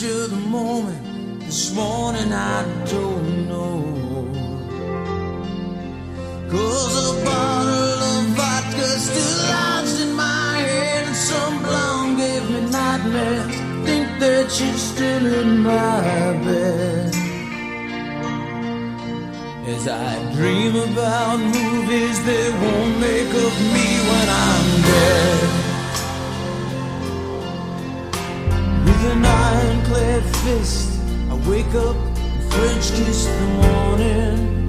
capture the moment. This morning I don't know. Cause a bottle of vodka still lodged in my head, and some blonde gave me nightmares. Think that she's still in my bed. As I dream about movies they won't make of me when I'm dead. With an ironclad fist, I wake up French kiss the morning.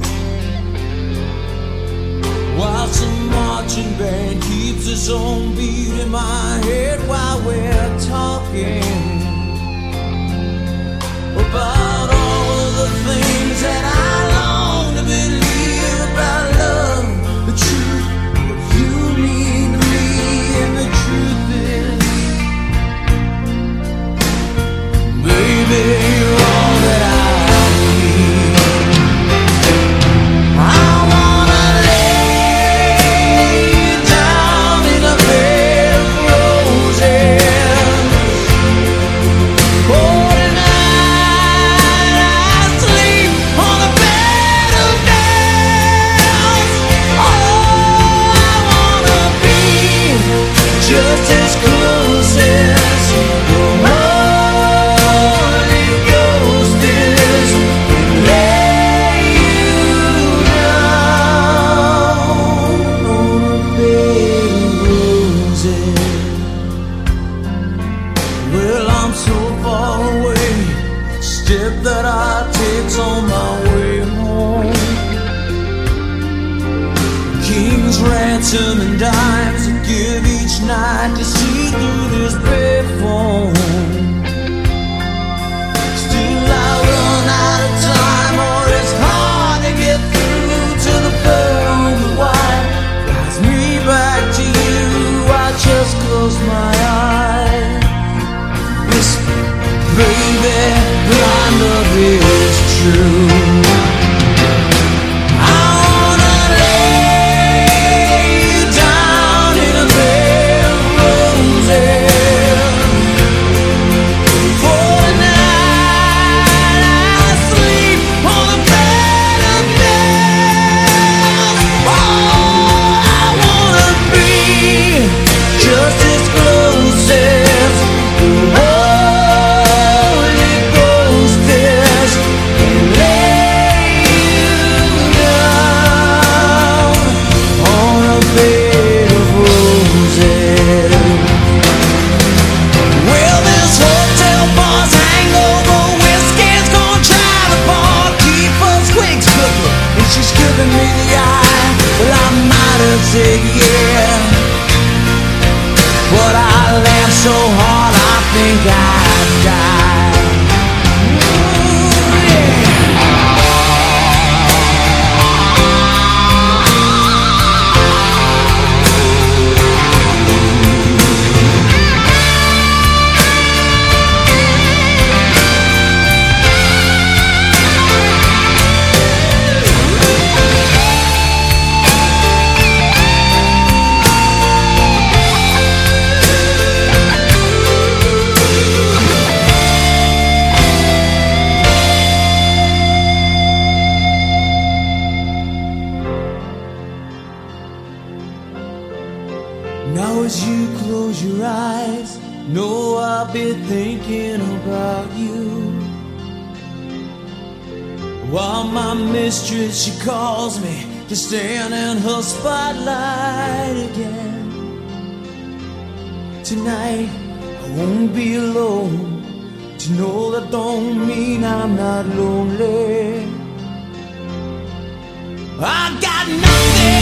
While some marching band keeps its own beat in my head while we're talking I'm so far away. Step that I take's on my way home. King's ransom and dimes I give each night to see through this payphone. True. So hard I think I'd die. Close your eyes, know I'll be thinking about you. While my mistress, she calls me to stand in her spotlight again. Tonight, I won't be alone. To know that don't mean I'm not lonely. I got nothing